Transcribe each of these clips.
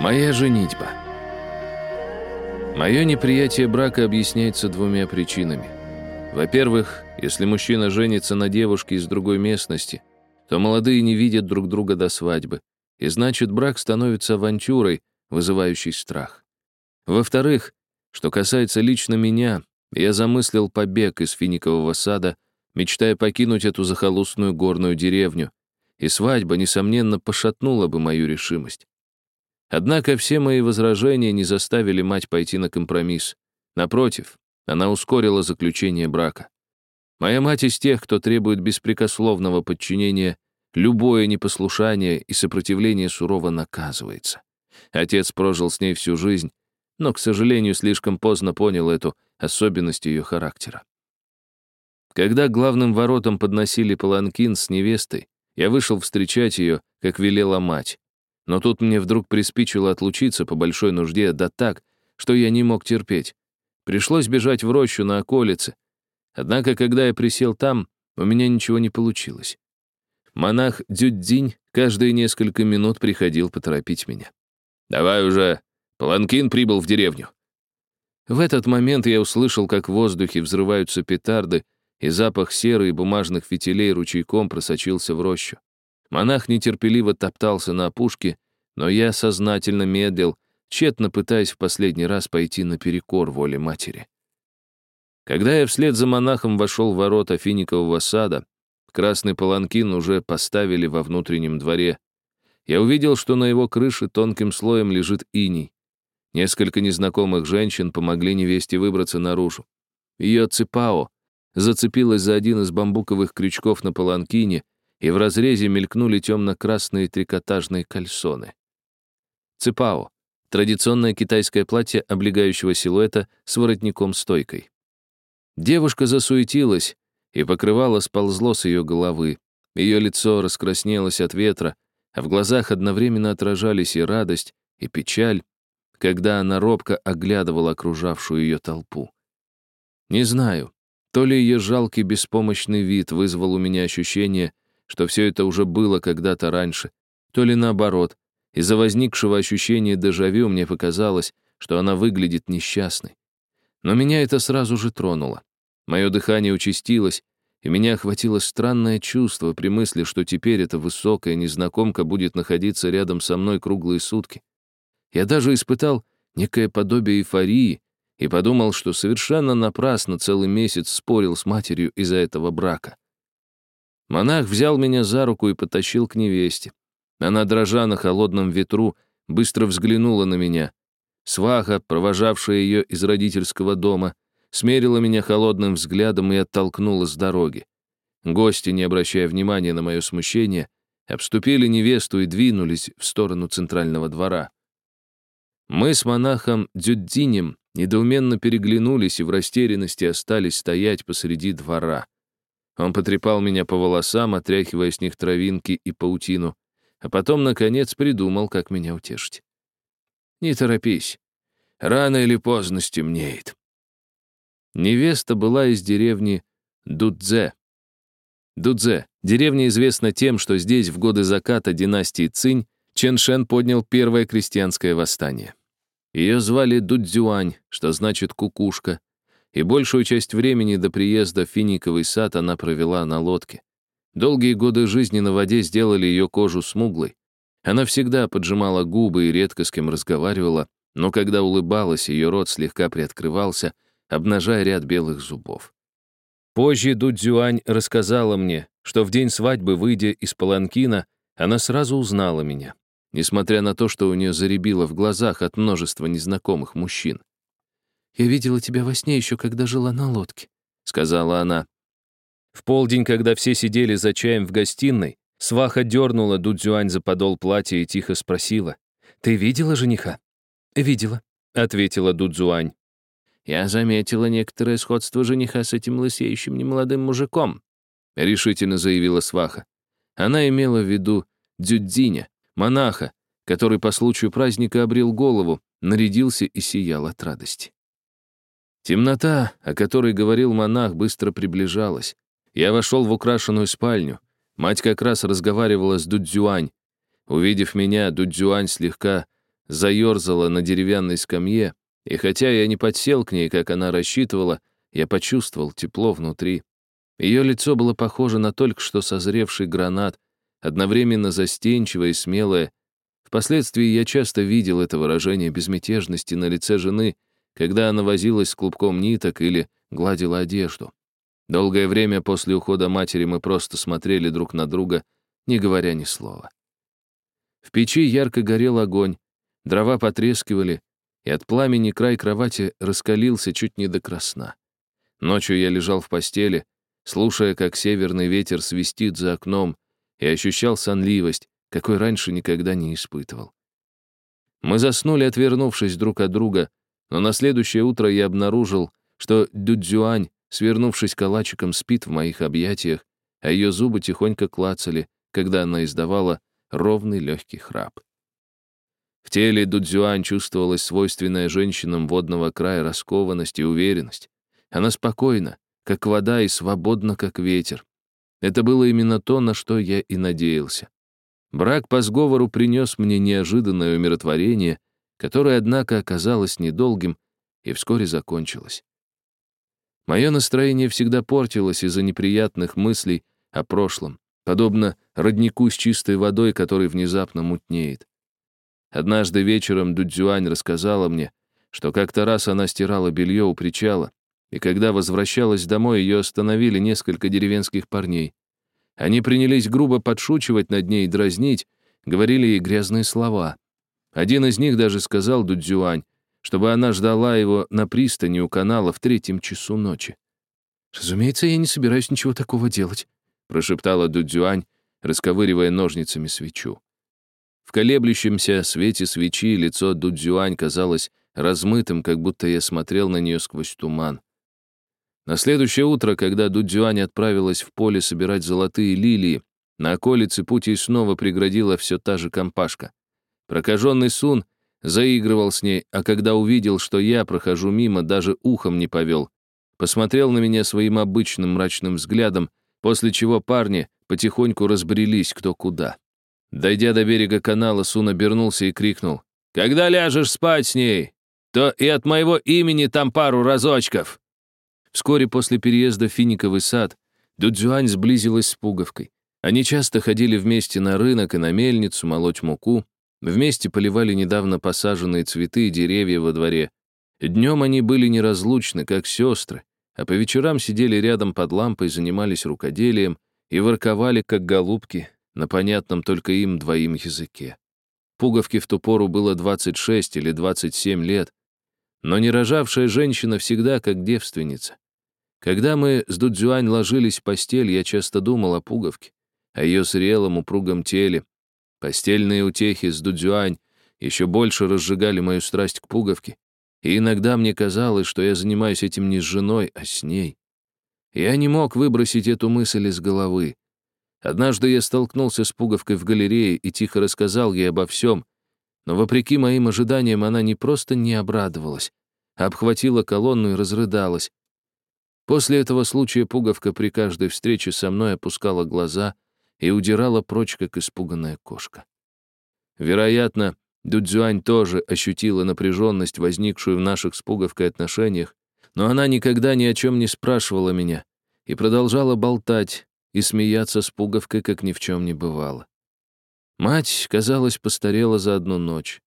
Моя женитьба. Мое неприятие брака объясняется двумя причинами. Во-первых, если мужчина женится на девушке из другой местности, то молодые не видят друг друга до свадьбы, и значит, брак становится авантюрой, вызывающей страх. Во-вторых, что касается лично меня, я замыслил побег из финикового сада, мечтая покинуть эту захолустную горную деревню, и свадьба, несомненно, пошатнула бы мою решимость. Однако все мои возражения не заставили мать пойти на компромисс. Напротив, она ускорила заключение брака. Моя мать из тех, кто требует беспрекословного подчинения, любое непослушание и сопротивление сурово наказывается. Отец прожил с ней всю жизнь, но, к сожалению, слишком поздно понял эту особенность ее характера. Когда главным воротам подносили паланкин с невестой, я вышел встречать ее, как велела мать. Но тут мне вдруг приспичило отлучиться по большой нужде, да так, что я не мог терпеть. Пришлось бежать в рощу на околице. Однако, когда я присел там, у меня ничего не получилось. Монах Дюдзинь каждые несколько минут приходил поторопить меня. «Давай уже, Паланкин прибыл в деревню». В этот момент я услышал, как в воздухе взрываются петарды, и запах серы и бумажных фитилей ручейком просочился в рощу. Монах нетерпеливо топтался на опушке, но я сознательно медлил, тщетно пытаясь в последний раз пойти наперекор воле матери. Когда я вслед за монахом вошел в ворота финикового сада, красный паланкин уже поставили во внутреннем дворе. Я увидел, что на его крыше тонким слоем лежит иней. Несколько незнакомых женщин помогли невесте выбраться наружу. Ее цепао зацепилась за один из бамбуковых крючков на паланкине, и в разрезе мелькнули темно-красные трикотажные кальсоны. Цепао — традиционное китайское платье облегающего силуэта с воротником-стойкой. Девушка засуетилась, и покрывало сползло с ее головы. Ее лицо раскраснелось от ветра, а в глазах одновременно отражались и радость, и печаль, когда она робко оглядывала окружавшую ее толпу. Не знаю, то ли ее жалкий беспомощный вид вызвал у меня ощущение, что все это уже было когда-то раньше, то ли наоборот, из-за возникшего ощущения дежавю мне показалось, что она выглядит несчастной. Но меня это сразу же тронуло. Мое дыхание участилось, и меня охватило странное чувство при мысли, что теперь эта высокая незнакомка будет находиться рядом со мной круглые сутки. Я даже испытал некое подобие эйфории и подумал, что совершенно напрасно целый месяц спорил с матерью из-за этого брака. Монах взял меня за руку и потащил к невесте. Она, дрожа на холодном ветру, быстро взглянула на меня. Сваха, провожавшая ее из родительского дома, смерила меня холодным взглядом и оттолкнула с дороги. Гости, не обращая внимания на мое смущение, обступили невесту и двинулись в сторону центрального двора. Мы с монахом Дюддинем недоуменно переглянулись и в растерянности остались стоять посреди двора. Он потрепал меня по волосам, отряхивая с них травинки и паутину, а потом, наконец, придумал, как меня утешить. «Не торопись. Рано или поздно стемнеет». Невеста была из деревни Дудзе. Дудзе. Деревня известна тем, что здесь в годы заката династии Цинь Чен поднял первое крестьянское восстание. Ее звали Дудзюань, что значит «кукушка», и большую часть времени до приезда в Финиковый сад она провела на лодке. Долгие годы жизни на воде сделали ее кожу смуглой. Она всегда поджимала губы и редко с кем разговаривала, но когда улыбалась, ее рот слегка приоткрывался, обнажая ряд белых зубов. Позже Дудзюань рассказала мне, что в день свадьбы, выйдя из паланкина, она сразу узнала меня, несмотря на то, что у нее заребило в глазах от множества незнакомых мужчин. «Я видела тебя во сне еще, когда жила на лодке», — сказала она. В полдень, когда все сидели за чаем в гостиной, сваха дернула Дудзюань за подол платья и тихо спросила. «Ты видела жениха?» «Видела», — ответила Дудзюань. «Я заметила некоторое сходство жениха с этим лысеющим немолодым мужиком», — решительно заявила сваха. Она имела в виду Дзюдзиня, монаха, который по случаю праздника обрел голову, нарядился и сиял от радости. Темнота, о которой говорил монах, быстро приближалась. Я вошел в украшенную спальню. Мать как раз разговаривала с Дудзюань. Увидев меня, Дудзюань слегка заерзала на деревянной скамье, и хотя я не подсел к ней, как она рассчитывала, я почувствовал тепло внутри. Ее лицо было похоже на только что созревший гранат, одновременно застенчивое и смелое. Впоследствии я часто видел это выражение безмятежности на лице жены, когда она возилась с клубком ниток или гладила одежду. Долгое время после ухода матери мы просто смотрели друг на друга, не говоря ни слова. В печи ярко горел огонь, дрова потрескивали, и от пламени край кровати раскалился чуть не до красна. Ночью я лежал в постели, слушая, как северный ветер свистит за окном, и ощущал сонливость, какой раньше никогда не испытывал. Мы заснули, отвернувшись друг от друга, но на следующее утро я обнаружил, что Дудзюань, свернувшись калачиком, спит в моих объятиях, а ее зубы тихонько клацали, когда она издавала ровный легкий храп. В теле Дудзюань чувствовалась свойственная женщинам водного края раскованность и уверенность. Она спокойна, как вода, и свободна, как ветер. Это было именно то, на что я и надеялся. Брак по сговору принес мне неожиданное умиротворение, которое, однако, оказалось недолгим и вскоре закончилось. Мое настроение всегда портилось из-за неприятных мыслей о прошлом, подобно роднику с чистой водой, который внезапно мутнеет. Однажды вечером Дудзюань рассказала мне, что как-то раз она стирала белье у причала, и когда возвращалась домой, ее остановили несколько деревенских парней. Они принялись грубо подшучивать над ней и дразнить, говорили ей грязные слова. Один из них даже сказал Дудзюань, чтобы она ждала его на пристани у канала в третьем часу ночи. «Разумеется, я не собираюсь ничего такого делать», прошептала Дудзюань, расковыривая ножницами свечу. В колеблющемся свете свечи лицо Дудзюань казалось размытым, как будто я смотрел на нее сквозь туман. На следующее утро, когда Дудзюань отправилась в поле собирать золотые лилии, на околице пути снова преградила все та же компашка. Прокаженный Сун заигрывал с ней, а когда увидел, что я прохожу мимо, даже ухом не повел. Посмотрел на меня своим обычным мрачным взглядом, после чего парни потихоньку разбрелись кто куда. Дойдя до берега канала, Сун обернулся и крикнул. «Когда ляжешь спать с ней, то и от моего имени там пару разочков!» Вскоре после переезда в Финиковый сад Дудзюань сблизилась с Пуговкой. Они часто ходили вместе на рынок и на мельницу молоть муку, вместе поливали недавно посаженные цветы и деревья во дворе. Днем они были неразлучны, как сестры, а по вечерам сидели рядом под лампой, занимались рукоделием и ворковали, как голубки, на понятном только им двоим языке. Пуговке в ту пору было 26 или 27 лет, но не рожавшая женщина всегда как девственница. Когда мы с Дудзюань ложились в постель, я часто думал о пуговке, о ее зрелом упругом теле. Постельные утехи с Дудзюань еще больше разжигали мою страсть к пуговке, и иногда мне казалось, что я занимаюсь этим не с женой, а с ней. Я не мог выбросить эту мысль из головы. Однажды я столкнулся с пуговкой в галерее и тихо рассказал ей обо всем, но, вопреки моим ожиданиям, она не просто не обрадовалась, а обхватила колонну и разрыдалась. После этого случая пуговка при каждой встрече со мной опускала глаза и удирала прочь, как испуганная кошка. Вероятно, Дудзюань тоже ощутила напряженность, возникшую в наших с пуговкой отношениях, но она никогда ни о чем не спрашивала меня и продолжала болтать и смеяться с пуговкой, как ни в чем не бывало. Мать, казалось, постарела за одну ночь.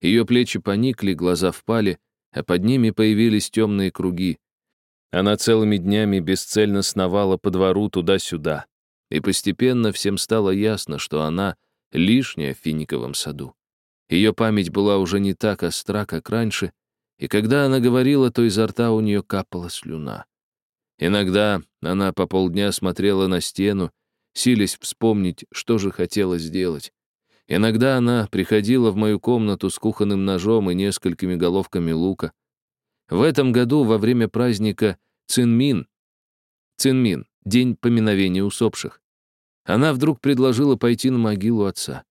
Ее плечи поникли, глаза впали, а под ними появились темные круги. Она целыми днями бесцельно сновала по двору туда-сюда, и постепенно всем стало ясно, что она лишняя в финиковом саду. Ее память была уже не так остра, как раньше, и когда она говорила, то изо рта у нее капала слюна. Иногда она по полдня смотрела на стену, силясь вспомнить, что же хотела сделать. Иногда она приходила в мою комнату с кухонным ножом и несколькими головками лука. В этом году, во время праздника Цинмин, Цинмин, день поминовения усопших, она вдруг предложила пойти на могилу отца.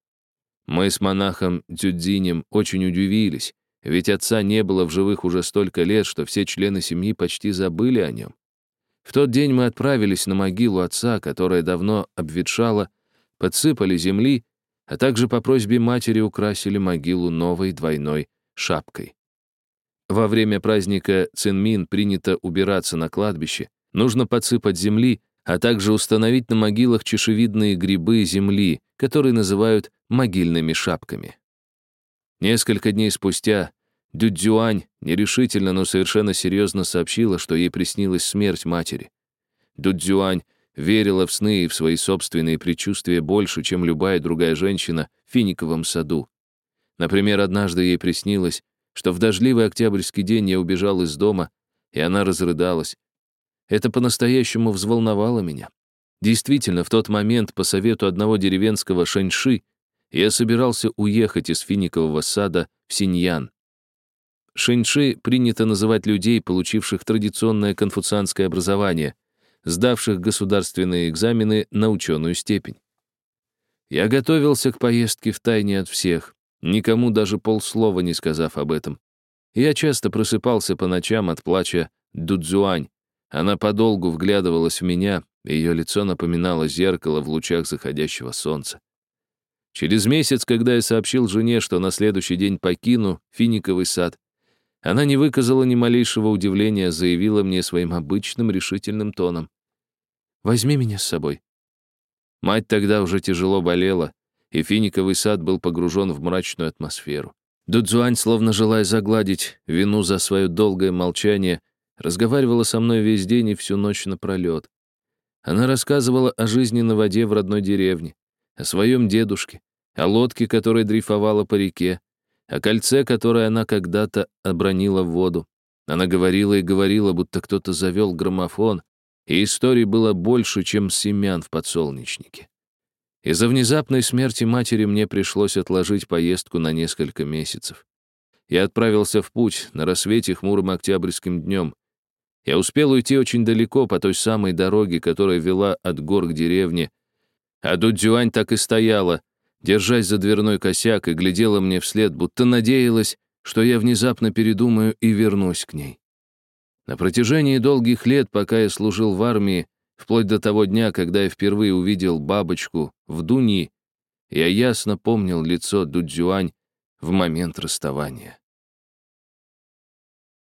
Мы с монахом Дзюдзинем очень удивились, ведь отца не было в живых уже столько лет, что все члены семьи почти забыли о нем. В тот день мы отправились на могилу отца, которая давно обветшала, подсыпали земли а также по просьбе матери украсили могилу новой двойной шапкой. Во время праздника Цинмин принято убираться на кладбище, нужно подсыпать земли, а также установить на могилах чешевидные грибы земли, которые называют могильными шапками. Несколько дней спустя Дюдзюань нерешительно, но совершенно серьезно сообщила, что ей приснилась смерть матери. Дюдзюань верила в сны и в свои собственные предчувствия больше, чем любая другая женщина в финиковом саду. Например, однажды ей приснилось, что в дождливый октябрьский день я убежал из дома, и она разрыдалась. Это по-настоящему взволновало меня. Действительно, в тот момент, по совету одного деревенского шэньши, я собирался уехать из финикового сада в Синьян. Шэньши принято называть людей, получивших традиционное конфуцианское образование, сдавших государственные экзамены на ученую степень. Я готовился к поездке в тайне от всех, никому даже полслова не сказав об этом. Я часто просыпался по ночам от плача Дудзуань. Она подолгу вглядывалась в меня, ее лицо напоминало зеркало в лучах заходящего солнца. Через месяц, когда я сообщил жене, что на следующий день покину финиковый сад, она не выказала ни малейшего удивления, заявила мне своим обычным решительным тоном. «Возьми меня с собой». Мать тогда уже тяжело болела, и финиковый сад был погружен в мрачную атмосферу. Дудзуань, словно желая загладить вину за свое долгое молчание, разговаривала со мной весь день и всю ночь напролет. Она рассказывала о жизни на воде в родной деревне, о своем дедушке, о лодке, которая дрейфовала по реке, о кольце, которое она когда-то обронила в воду. Она говорила и говорила, будто кто-то завел граммофон, и историй было больше, чем семян в подсолнечнике. Из-за внезапной смерти матери мне пришлось отложить поездку на несколько месяцев. Я отправился в путь на рассвете хмурым октябрьским днем. Я успел уйти очень далеко по той самой дороге, которая вела от гор к деревне, а Дудзюань так и стояла, держась за дверной косяк, и глядела мне вслед, будто надеялась, что я внезапно передумаю и вернусь к ней. На протяжении долгих лет, пока я служил в армии, вплоть до того дня, когда я впервые увидел бабочку в Дуни, я ясно помнил лицо Дудзюань в момент расставания.